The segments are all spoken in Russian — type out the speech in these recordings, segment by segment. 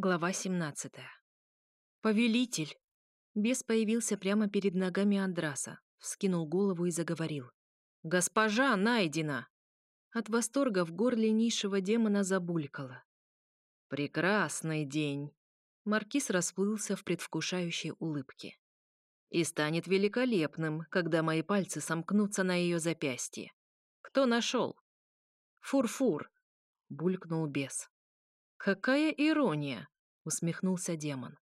Глава 17. «Повелитель!» Бес появился прямо перед ногами Андраса, вскинул голову и заговорил. «Госпожа найдена!» От восторга в горле низшего демона забулькало. «Прекрасный день!» Маркиз расплылся в предвкушающей улыбке. «И станет великолепным, когда мои пальцы сомкнутся на ее запястье. Кто нашел?» «Фур-фур!» — булькнул бес. «Какая ирония!» — усмехнулся демон.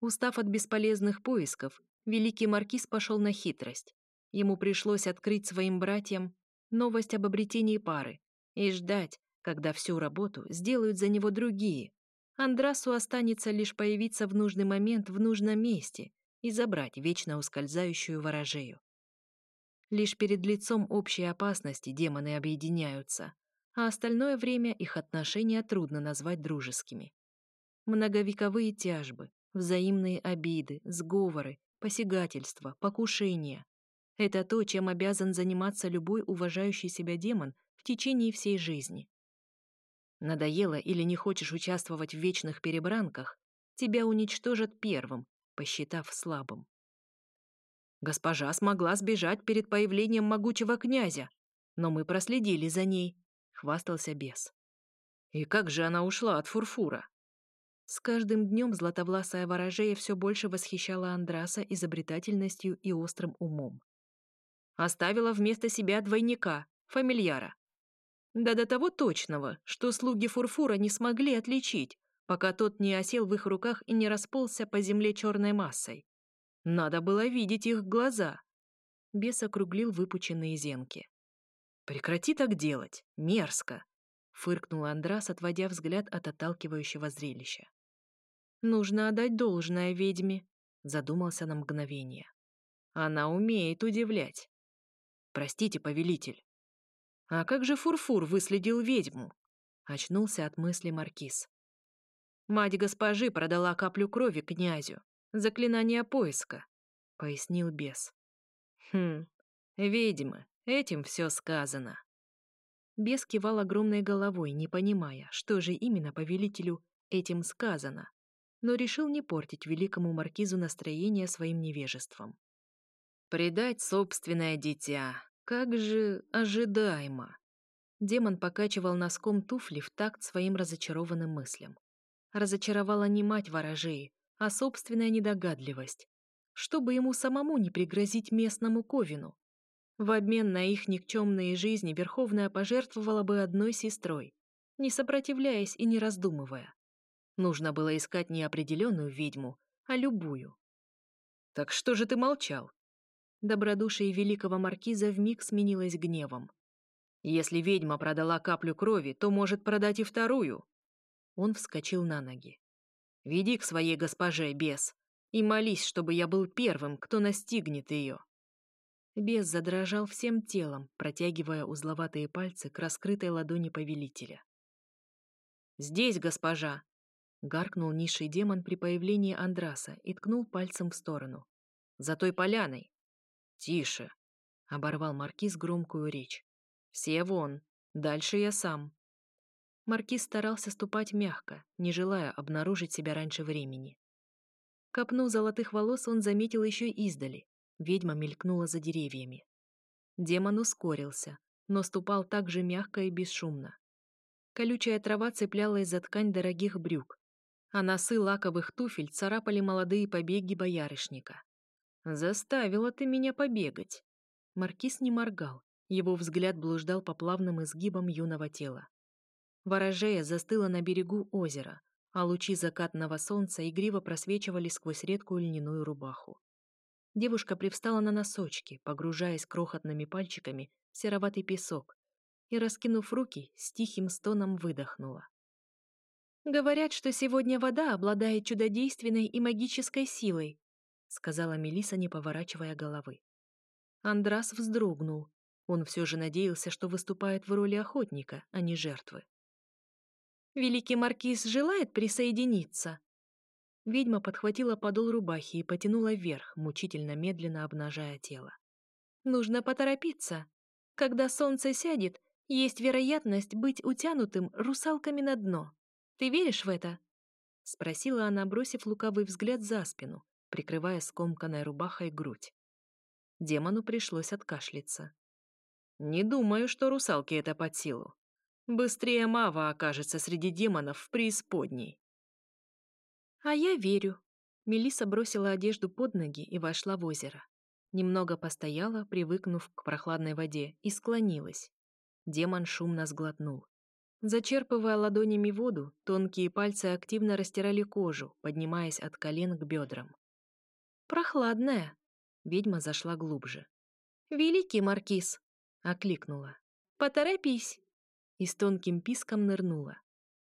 Устав от бесполезных поисков, великий маркиз пошел на хитрость. Ему пришлось открыть своим братьям новость об обретении пары и ждать, когда всю работу сделают за него другие. Андрасу останется лишь появиться в нужный момент в нужном месте и забрать вечно ускользающую ворожею. Лишь перед лицом общей опасности демоны объединяются, а остальное время их отношения трудно назвать дружескими. Многовековые тяжбы, взаимные обиды, сговоры, посягательства, покушения — это то, чем обязан заниматься любой уважающий себя демон в течение всей жизни. Надоело или не хочешь участвовать в вечных перебранках, тебя уничтожат первым, посчитав слабым. Госпожа смогла сбежать перед появлением могучего князя, но мы проследили за ней, хвастался бес. И как же она ушла от фурфура? С каждым днем златовласая ворожея все больше восхищала Андраса изобретательностью и острым умом. Оставила вместо себя двойника, фамильяра. Да до того точного, что слуги фурфура не смогли отличить, пока тот не осел в их руках и не расползся по земле черной массой. Надо было видеть их глаза. Бес округлил выпученные зенки. «Прекрати так делать! Мерзко!» — фыркнул Андрас, отводя взгляд от отталкивающего зрелища. «Нужно отдать должное ведьме», — задумался на мгновение. «Она умеет удивлять». «Простите, повелитель». «А как же Фурфур выследил ведьму?» — очнулся от мысли Маркиз. «Мать госпожи продала каплю крови князю. Заклинание поиска», — пояснил бес. «Хм, ведьмы, Этим все сказано. Бес кивал огромной головой, не понимая, что же именно повелителю этим сказано, но решил не портить великому маркизу настроение своим невежеством. «Предать собственное дитя, как же ожидаемо!» Демон покачивал носком туфли в такт своим разочарованным мыслям. Разочаровала не мать ворожей, а собственная недогадливость. Чтобы ему самому не пригрозить местному Ковину, в обмен на их никчемные жизни Верховная пожертвовала бы одной сестрой, не сопротивляясь и не раздумывая. Нужно было искать не определенную ведьму, а любую. «Так что же ты молчал?» Добродушие великого маркиза вмиг сменилось гневом. «Если ведьма продала каплю крови, то может продать и вторую». Он вскочил на ноги. «Веди к своей госпоже, бес, и молись, чтобы я был первым, кто настигнет ее». Бес задрожал всем телом, протягивая узловатые пальцы к раскрытой ладони повелителя. «Здесь, госпожа!» — гаркнул низший демон при появлении Андраса и ткнул пальцем в сторону. «За той поляной!» «Тише!» — оборвал маркиз громкую речь. «Все вон! Дальше я сам!» Маркиз старался ступать мягко, не желая обнаружить себя раньше времени. Копну золотых волос он заметил еще издали, Ведьма мелькнула за деревьями. Демон ускорился, но ступал так же мягко и бесшумно. Колючая трава цеплялась за ткань дорогих брюк, а носы лаковых туфель царапали молодые побеги боярышника. «Заставила ты меня побегать!» Маркиз не моргал, его взгляд блуждал по плавным изгибам юного тела. Ворожея застыла на берегу озера, а лучи закатного солнца игриво просвечивали сквозь редкую льняную рубаху. Девушка привстала на носочки, погружаясь крохотными пальчиками в сероватый песок, и, раскинув руки, с тихим стоном выдохнула. «Говорят, что сегодня вода обладает чудодейственной и магической силой», сказала Мелиса, не поворачивая головы. Андрас вздрогнул. Он все же надеялся, что выступает в роли охотника, а не жертвы. «Великий маркиз желает присоединиться?» Ведьма подхватила подол рубахи и потянула вверх, мучительно медленно обнажая тело. «Нужно поторопиться. Когда солнце сядет, есть вероятность быть утянутым русалками на дно. Ты веришь в это?» спросила она, бросив лукавый взгляд за спину, прикрывая скомканной рубахой грудь. Демону пришлось откашляться. «Не думаю, что русалки это под силу. Быстрее Мава окажется среди демонов в преисподней». «А я верю». Мелиса бросила одежду под ноги и вошла в озеро. Немного постояла, привыкнув к прохладной воде, и склонилась. Демон шумно сглотнул. Зачерпывая ладонями воду, тонкие пальцы активно растирали кожу, поднимаясь от колен к бедрам. «Прохладная!» Ведьма зашла глубже. «Великий маркиз!» — окликнула. «Поторопись!» И с тонким писком нырнула.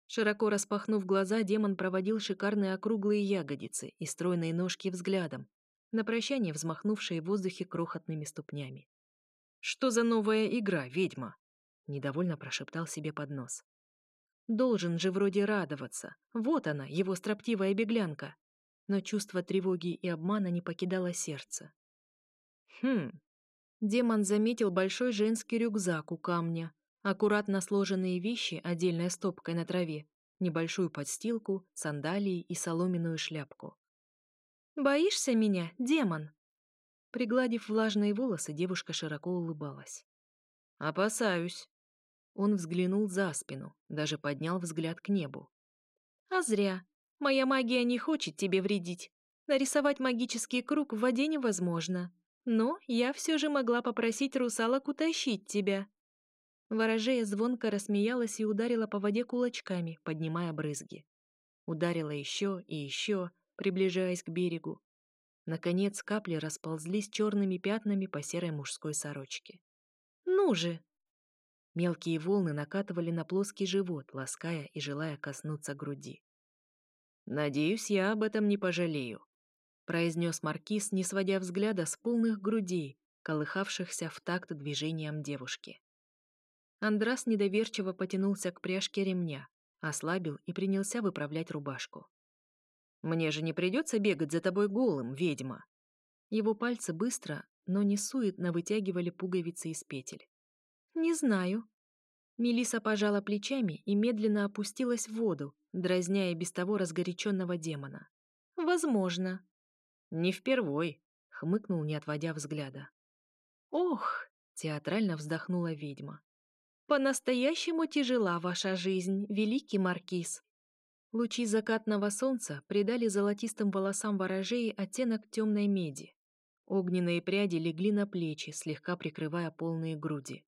Широко распахнув глаза, демон проводил шикарные округлые ягодицы и стройные ножки взглядом, на прощание взмахнувшие в воздухе крохотными ступнями. «Что за новая игра, ведьма?» — недовольно прошептал себе под нос. «Должен же вроде радоваться. Вот она, его строптивая беглянка». Но чувство тревоги и обмана не покидало сердце. Хм. Демон заметил большой женский рюкзак у камня, аккуратно сложенные вещи отдельной стопкой на траве, небольшую подстилку, сандалии и соломенную шляпку. «Боишься меня, демон?» Пригладив влажные волосы, девушка широко улыбалась. «Опасаюсь». Он взглянул за спину, даже поднял взгляд к небу. «А зря. Моя магия не хочет тебе вредить. Нарисовать магический круг в воде невозможно. Но я все же могла попросить русалок утащить тебя». Ворожея звонко рассмеялась и ударила по воде кулачками, поднимая брызги. Ударила еще и еще, приближаясь к берегу. Наконец капли расползлись черными пятнами по серой мужской сорочке. «Ну же!» Мелкие волны накатывали на плоский живот, лаская и желая коснуться груди. «Надеюсь, я об этом не пожалею», произнес маркиз, не сводя взгляда с полных грудей, колыхавшихся в такт движением девушки. Андрас недоверчиво потянулся к пряжке ремня, ослабил и принялся выправлять рубашку. «Мне же не придется бегать за тобой голым, ведьма!» Его пальцы быстро, но не суетно вытягивали пуговицы из петель. «Не знаю». Мелиса пожала плечами и медленно опустилась в воду, дразняя без того разгоряченного демона. «Возможно», «Не впервой», — хмыкнул, не отводя взгляда. «Ох!» — театрально вздохнула ведьма. «По-настоящему тяжела ваша жизнь, великий маркиз». Лучи закатного солнца придали золотистым волосам ворожей оттенок темной меди. Огненные пряди легли на плечи, слегка прикрывая полные груди.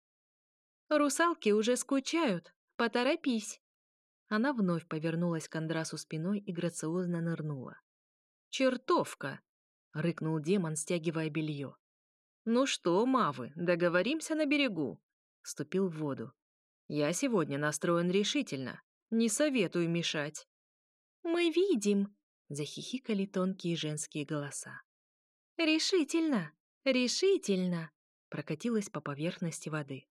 «Русалки уже скучают. Поторопись!» Она вновь повернулась к Андрасу спиной и грациозно нырнула. «Чертовка!» — рыкнул демон, стягивая белье. «Ну что, мавы, договоримся на берегу?» — вступил в воду. «Я сегодня настроен решительно. Не советую мешать». «Мы видим!» — захихикали тонкие женские голоса. «Решительно! Решительно!» — прокатилась по поверхности воды.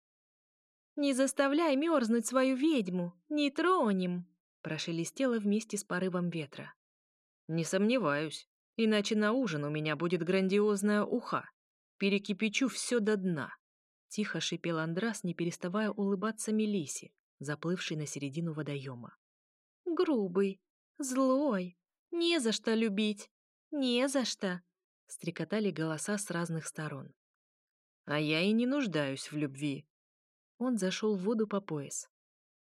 «Не заставляй мерзнуть свою ведьму! Не тронем!» — прошелестело вместе с порывом ветра. «Не сомневаюсь. Иначе на ужин у меня будет грандиозная уха. Перекипячу все до дна. Тихо шипел Андрас, не переставая улыбаться Мелисе, заплывшей на середину водоема. «Грубый, злой, не за что любить, не за что!» Стрекотали голоса с разных сторон. «А я и не нуждаюсь в любви». Он зашел в воду по пояс.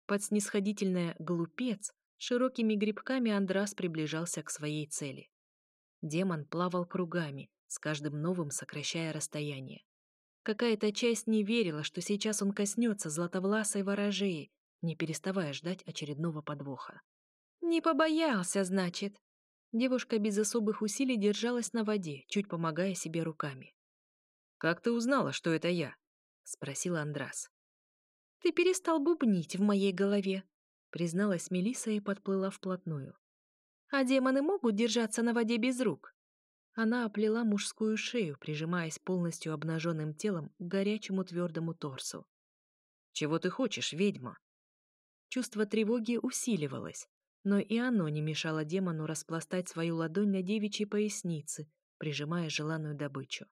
Под снисходительное «глупец» широкими грибками Андрас приближался к своей цели. Демон плавал кругами, с каждым новым сокращая расстояние. Какая-то часть не верила, что сейчас он коснется златовласой ворожеи, не переставая ждать очередного подвоха. «Не побоялся, значит!» Девушка без особых усилий держалась на воде, чуть помогая себе руками. «Как ты узнала, что это я?» — спросил Андрас. «Ты перестал бубнить в моей голове», — призналась Мелиса и подплыла вплотную. А демоны могут держаться на воде без рук? Она оплела мужскую шею, прижимаясь полностью обнаженным телом к горячему твердому торсу. «Чего ты хочешь, ведьма?» Чувство тревоги усиливалось, но и оно не мешало демону распластать свою ладонь на девичьей пояснице, прижимая желанную добычу.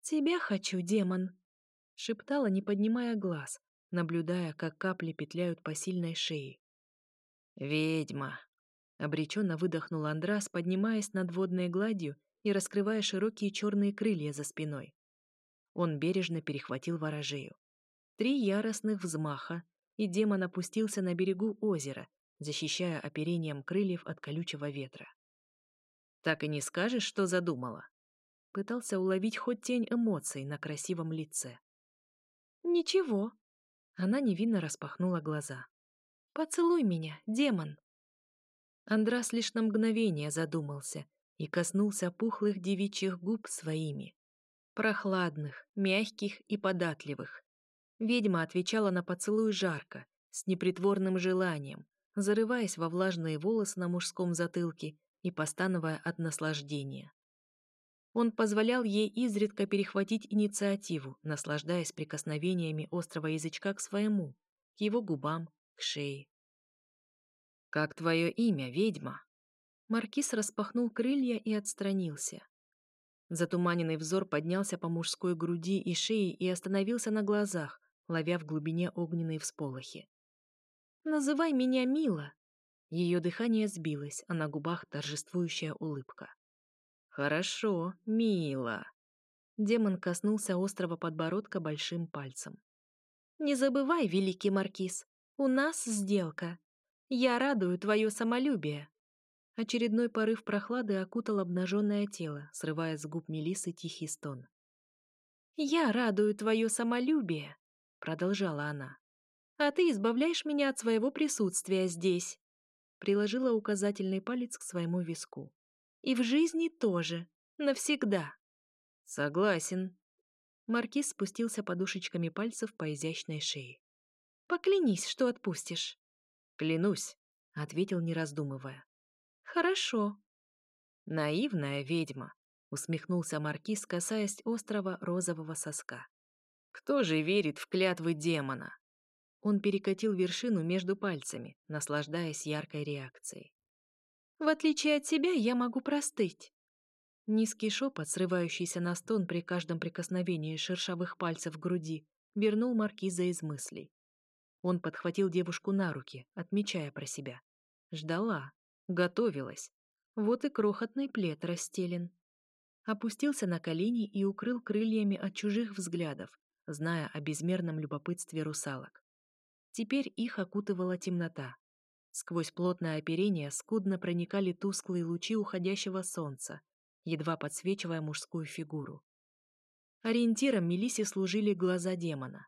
«Тебя хочу, демон!» — шептала, не поднимая глаз, наблюдая, как капли петляют по сильной шее. «Ведьма!» Обреченно выдохнул Андрас, поднимаясь над водной гладью и раскрывая широкие черные крылья за спиной. Он бережно перехватил ворожею. Три яростных взмаха, и демон опустился на берегу озера, защищая оперением крыльев от колючего ветра. «Так и не скажешь, что задумала?» Пытался уловить хоть тень эмоций на красивом лице. «Ничего». Она невинно распахнула глаза. «Поцелуй меня, демон!» Андрас лишь на мгновение задумался и коснулся пухлых девичьих губ своими. Прохладных, мягких и податливых. Ведьма отвечала на поцелуй жарко, с непритворным желанием, зарываясь во влажные волосы на мужском затылке и постановая от наслаждения. Он позволял ей изредка перехватить инициативу, наслаждаясь прикосновениями острого язычка к своему, к его губам, к шее. «Как твое имя, ведьма?» Маркиз распахнул крылья и отстранился. Затуманенный взор поднялся по мужской груди и шее и остановился на глазах, ловя в глубине огненные всполохи. «Называй меня Мила!» Ее дыхание сбилось, а на губах торжествующая улыбка. «Хорошо, Мила!» Демон коснулся острого подбородка большим пальцем. «Не забывай, великий маркиз, у нас сделка. Я радую твое самолюбие». Очередной порыв прохлады окутал обнаженное тело, срывая с губ Мелисы тихий стон. «Я радую твое самолюбие», — продолжала она. «А ты избавляешь меня от своего присутствия здесь», — приложила указательный палец к своему виску. «И в жизни тоже. Навсегда». «Согласен». Маркиз спустился подушечками пальцев по изящной шее. «Поклянись, что отпустишь». «Клянусь», — ответил, не раздумывая. «Хорошо». «Наивная ведьма», — усмехнулся Маркиз, касаясь острого розового соска. «Кто же верит в клятвы демона?» Он перекатил вершину между пальцами, наслаждаясь яркой реакцией. «В отличие от тебя, я могу простыть». Низкий шепот, срывающийся на стон при каждом прикосновении шершавых пальцев к груди, вернул Маркиза из мыслей. Он подхватил девушку на руки, отмечая про себя. Ждала, готовилась. Вот и крохотный плед расстелен. Опустился на колени и укрыл крыльями от чужих взглядов, зная о безмерном любопытстве русалок. Теперь их окутывала темнота. Сквозь плотное оперение скудно проникали тусклые лучи уходящего солнца, едва подсвечивая мужскую фигуру. Ориентиром Мелисе служили глаза демона.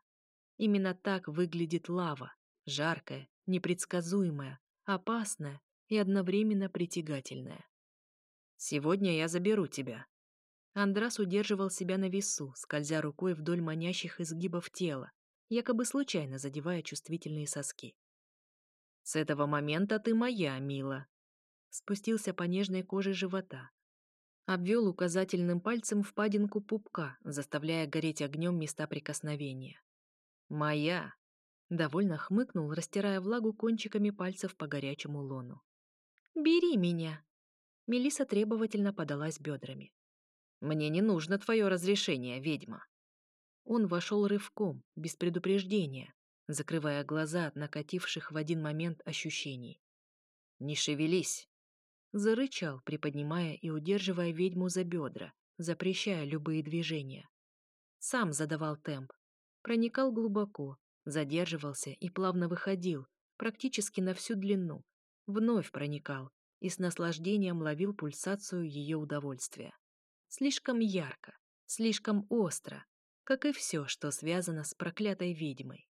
Именно так выглядит лава, жаркая, непредсказуемая, опасная и одновременно притягательная. «Сегодня я заберу тебя». Андрас удерживал себя на весу, скользя рукой вдоль манящих изгибов тела, якобы случайно задевая чувствительные соски. «С этого момента ты моя, мила», спустился по нежной коже живота. Обвел указательным пальцем впадинку пупка, заставляя гореть огнем места прикосновения. «Моя!» — довольно хмыкнул, растирая влагу кончиками пальцев по горячему лону. «Бери меня!» Мелиса требовательно подалась бедрами. «Мне не нужно твое разрешение, ведьма!» Он вошел рывком, без предупреждения, закрывая глаза от накативших в один момент ощущений. «Не шевелись!» Зарычал, приподнимая и удерживая ведьму за бедра, запрещая любые движения. Сам задавал темп, проникал глубоко, задерживался и плавно выходил, практически на всю длину, вновь проникал и с наслаждением ловил пульсацию ее удовольствия. Слишком ярко, слишком остро, как и все, что связано с проклятой ведьмой.